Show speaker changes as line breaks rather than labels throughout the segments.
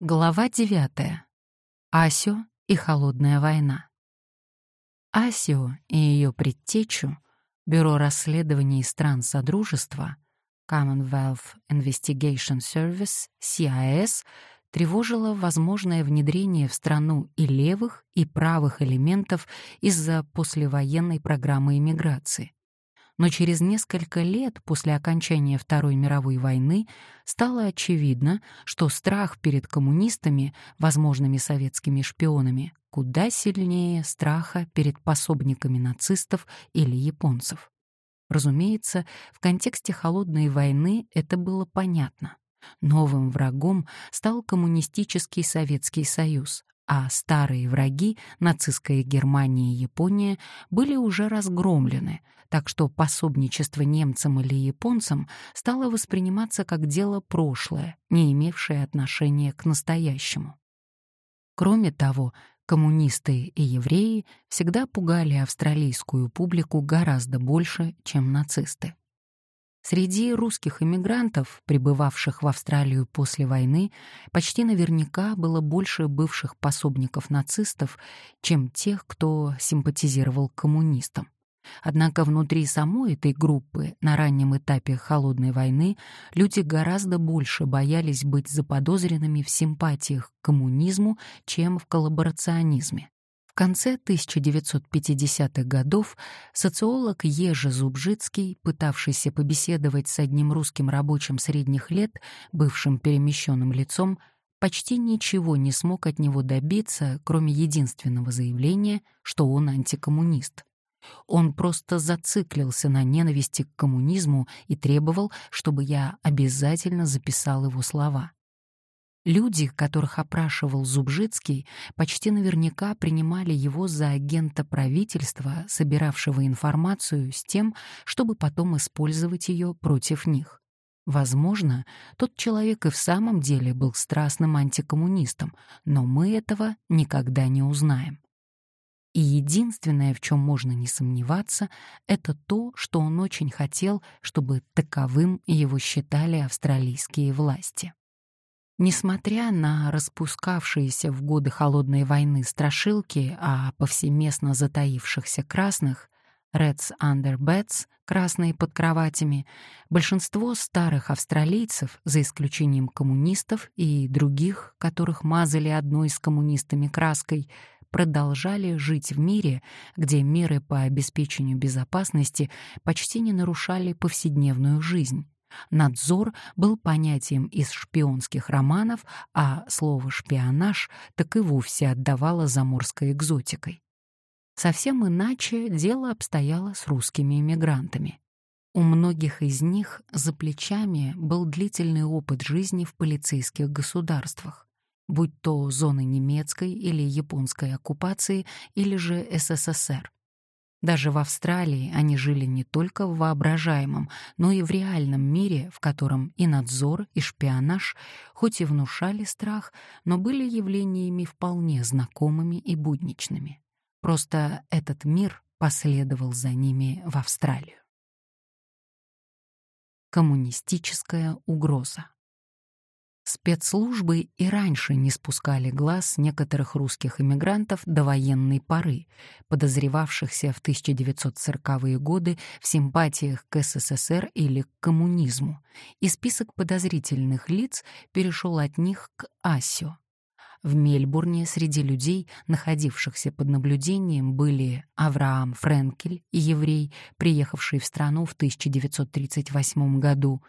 Глава 9. Асио и холодная война. Асио и ее предтечу Бюро расследований стран Содружества Commonwealth Investigation Service, CIS, тревожило возможное внедрение в страну и левых, и правых элементов из-за послевоенной программы иммиграции но через несколько лет после окончания Второй мировой войны стало очевидно, что страх перед коммунистами, возможными советскими шпионами, куда сильнее страха перед пособниками нацистов или японцев. Разумеется, в контексте холодной войны это было понятно. Новым врагом стал коммунистический Советский Союз, а старые враги, нацистская Германия и Япония, были уже разгромлены, так что пособничество немцам или японцам стало восприниматься как дело прошлое, не имевшее отношения к настоящему. Кроме того, коммунисты и евреи всегда пугали австралийскую публику гораздо больше, чем нацисты. Среди русских эмигрантов, прибывавших в Австралию после войны, почти наверняка было больше бывших пособников нацистов, чем тех, кто симпатизировал коммунистам. Однако внутри самой этой группы на раннем этапе холодной войны люди гораздо больше боялись быть заподозренными в симпатиях к коммунизму, чем в коллаборационизме конце 1950-х годов социолог Ежи Зубжицкий, пытавшийся побеседовать с одним русским рабочим средних лет, бывшим перемещенным лицом, почти ничего не смог от него добиться, кроме единственного заявления, что он антикоммунист. Он просто зациклился на ненависти к коммунизму и требовал, чтобы я обязательно записал его слова. Люди, которых опрашивал Зубжицкий, почти наверняка принимали его за агента правительства, собиравшего информацию с тем, чтобы потом использовать ее против них. Возможно, тот человек и в самом деле был страстным антикоммунистом, но мы этого никогда не узнаем. И единственное, в чем можно не сомневаться, это то, что он очень хотел, чтобы таковым его считали австралийские власти. Несмотря на распускавшиеся в годы холодной войны страшилки о повсеместно затаившихся красных, Reds under beds, красные под кроватями, большинство старых австралийцев, за исключением коммунистов и других, которых мазали одной с коммунистами краской, продолжали жить в мире, где меры по обеспечению безопасности почти не нарушали повседневную жизнь. Надзор был понятием из шпионских романов, а слово «шпионаж» так и вовсе отдавало заморской экзотикой. Совсем иначе дело обстояло с русскими эмигрантами. У многих из них за плечами был длительный опыт жизни в полицейских государствах, будь то зоны немецкой или японской оккупации или же СССР. Даже в Австралии они жили не только в воображаемом, но и в реальном мире, в котором и надзор, и шпионаж, хоть и внушали страх, но были явлениями вполне знакомыми и будничными. Просто этот мир последовал за ними в Австралию. Коммунистическая угроза Спецслужбы и раньше не спускали глаз некоторых русских эмигрантов до военной поры, подозревавшихся в 1940-е годы в симпатиях к СССР или к коммунизму, и список подозрительных лиц перешел от них к Асио. В Мельбурне среди людей, находившихся под наблюдением, были Авраам Френкель, еврей, приехавший в страну в 1938 году,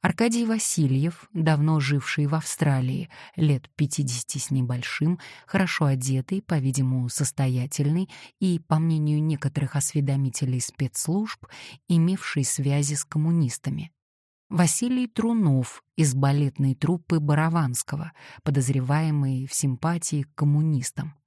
Аркадий Васильев, давно живший в Австралии, лет 50 с небольшим, хорошо одетый, по-видимому, состоятельный и, по мнению некоторых осведомителей спецслужб, имевший связи с коммунистами. Василий Трунов из балетной труппы Бараванского, подозреваемый в симпатии к коммунистам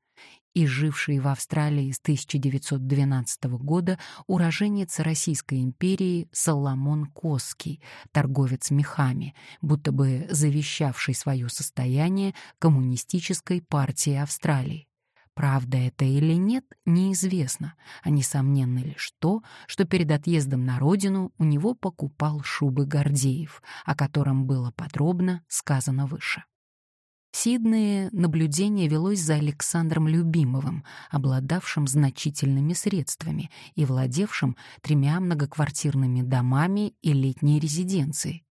и живший в Австралии с 1912 года уроженец Российской империи Соломон Коский, торговец мехами, будто бы завещавший свое состояние коммунистической партии Австралии. Правда это или нет, неизвестно, а несомненно лишь то, что перед отъездом на родину у него покупал шубы Гордеев, о котором было подробно сказано выше. Сиднее наблюдение велось за Александром Любимовым, обладавшим значительными средствами и владевшим тремя многоквартирными домами и летней резиденцией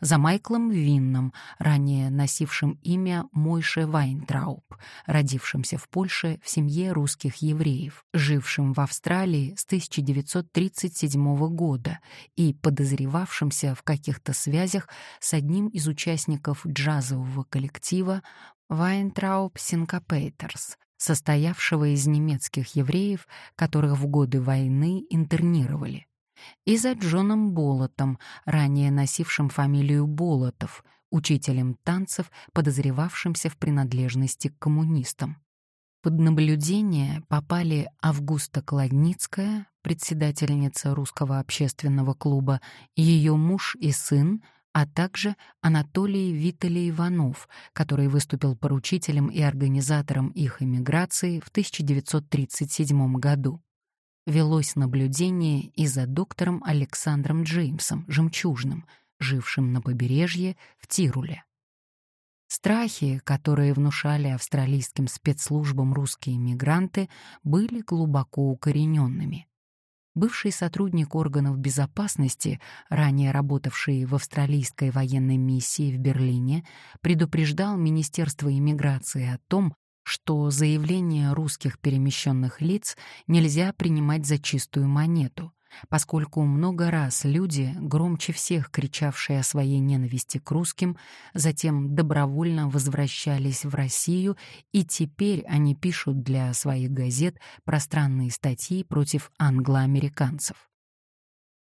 за Майклом Винном, ранее носившим имя Мойше Вайнтрауб, родившимся в Польше в семье русских евреев, жившим в Австралии с 1937 года и подозревавшимся в каких-то связях с одним из участников джазового коллектива Вайнтрауб Синкопейтерс, состоявшего из немецких евреев, которых в годы войны интернировали и за Джоном Болотом, ранее носившим фамилию Болотов, учителем танцев, подозревавшимся в принадлежности к коммунистам. Под наблюдение попали Августа Кладницкая, председательница Русского общественного клуба, ее муж и сын, а также Анатолий Виталий Иванов, который выступил поручителем и организатором их эмиграции в 1937 году велось наблюдение и за доктором Александром Джеймсом Жемчужным, жившим на побережье в Тируле. Страхи, которые внушали австралийским спецслужбам русские мигранты, были глубоко укорененными. Бывший сотрудник органов безопасности, ранее работавший в австралийской военной миссии в Берлине, предупреждал Министерство иммиграции о том, что заявления русских перемещенных лиц нельзя принимать за чистую монету, поскольку много раз люди, громче всех кричавшие о своей ненависти к русским, затем добровольно возвращались в Россию, и теперь они пишут для своих газет пространные статьи против англоамериканцев.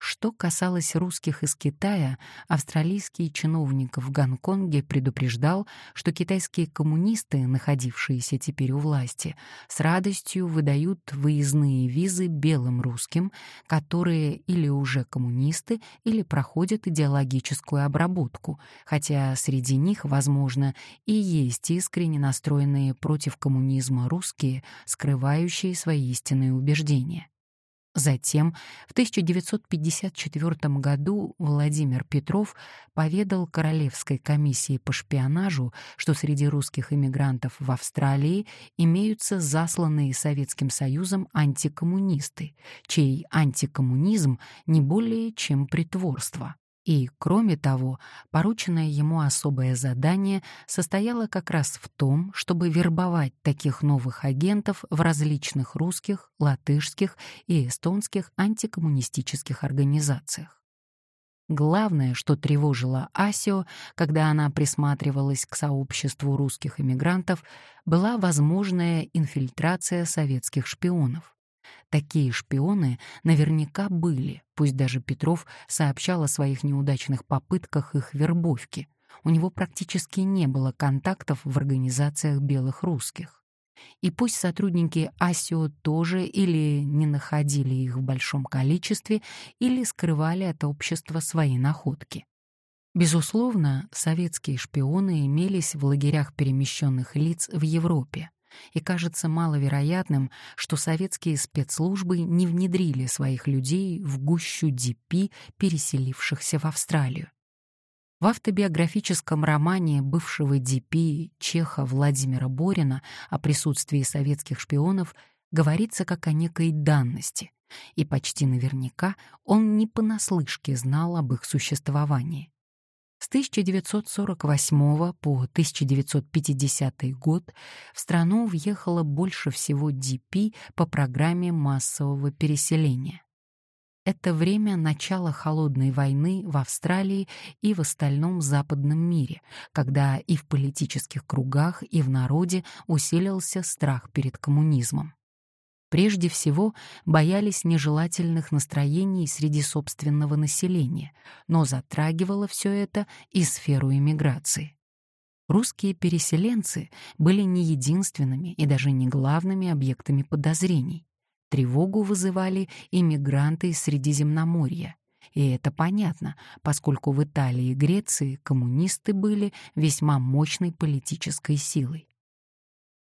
Что касалось русских из Китая, австралийский чиновник в Гонконге предупреждал, что китайские коммунисты, находившиеся теперь у власти, с радостью выдают выездные визы белым русским, которые или уже коммунисты, или проходят идеологическую обработку, хотя среди них, возможно, и есть искренне настроенные против коммунизма русские, скрывающие свои истинные убеждения. Затем, в 1954 году Владимир Петров поведал Королевской комиссии по шпионажу, что среди русских иммигрантов в Австралии имеются засланные Советским Союзом антикоммунисты, чей антикоммунизм не более чем притворство. И, кроме того, порученное ему особое задание состояло как раз в том, чтобы вербовать таких новых агентов в различных русских, латышских и эстонских антикоммунистических организациях. Главное, что тревожило Асио, когда она присматривалась к сообществу русских эмигрантов, была возможная инфильтрация советских шпионов. Такие шпионы наверняка были, пусть даже Петров сообщал о своих неудачных попытках их вербовки. У него практически не было контактов в организациях белых русских. И пусть сотрудники АСИО тоже или не находили их в большом количестве, или скрывали от общества свои находки. Безусловно, советские шпионы имелись в лагерях перемещенных лиц в Европе, и кажется маловероятным, что советские спецслужбы не внедрили своих людей в гущу ДП, переселившихся в Австралию. В автобиографическом романе бывшего ДП чеха Владимира Борина о присутствии советских шпионов говорится как о некой данности, и почти наверняка он не понаслышке знал об их существовании. С 1948 по 1950 год в страну въехало больше всего ДП по программе массового переселения. Это время начала холодной войны в Австралии и в остальном западном мире, когда и в политических кругах, и в народе усилился страх перед коммунизмом. Прежде всего, боялись нежелательных настроений среди собственного населения, но затрагивало все это и сферу иммиграции. Русские переселенцы были не единственными и даже не главными объектами подозрений. Тревогу вызывали иммигранты из Средиземноморья. И это понятно, поскольку в Италии и Греции коммунисты были весьма мощной политической силой.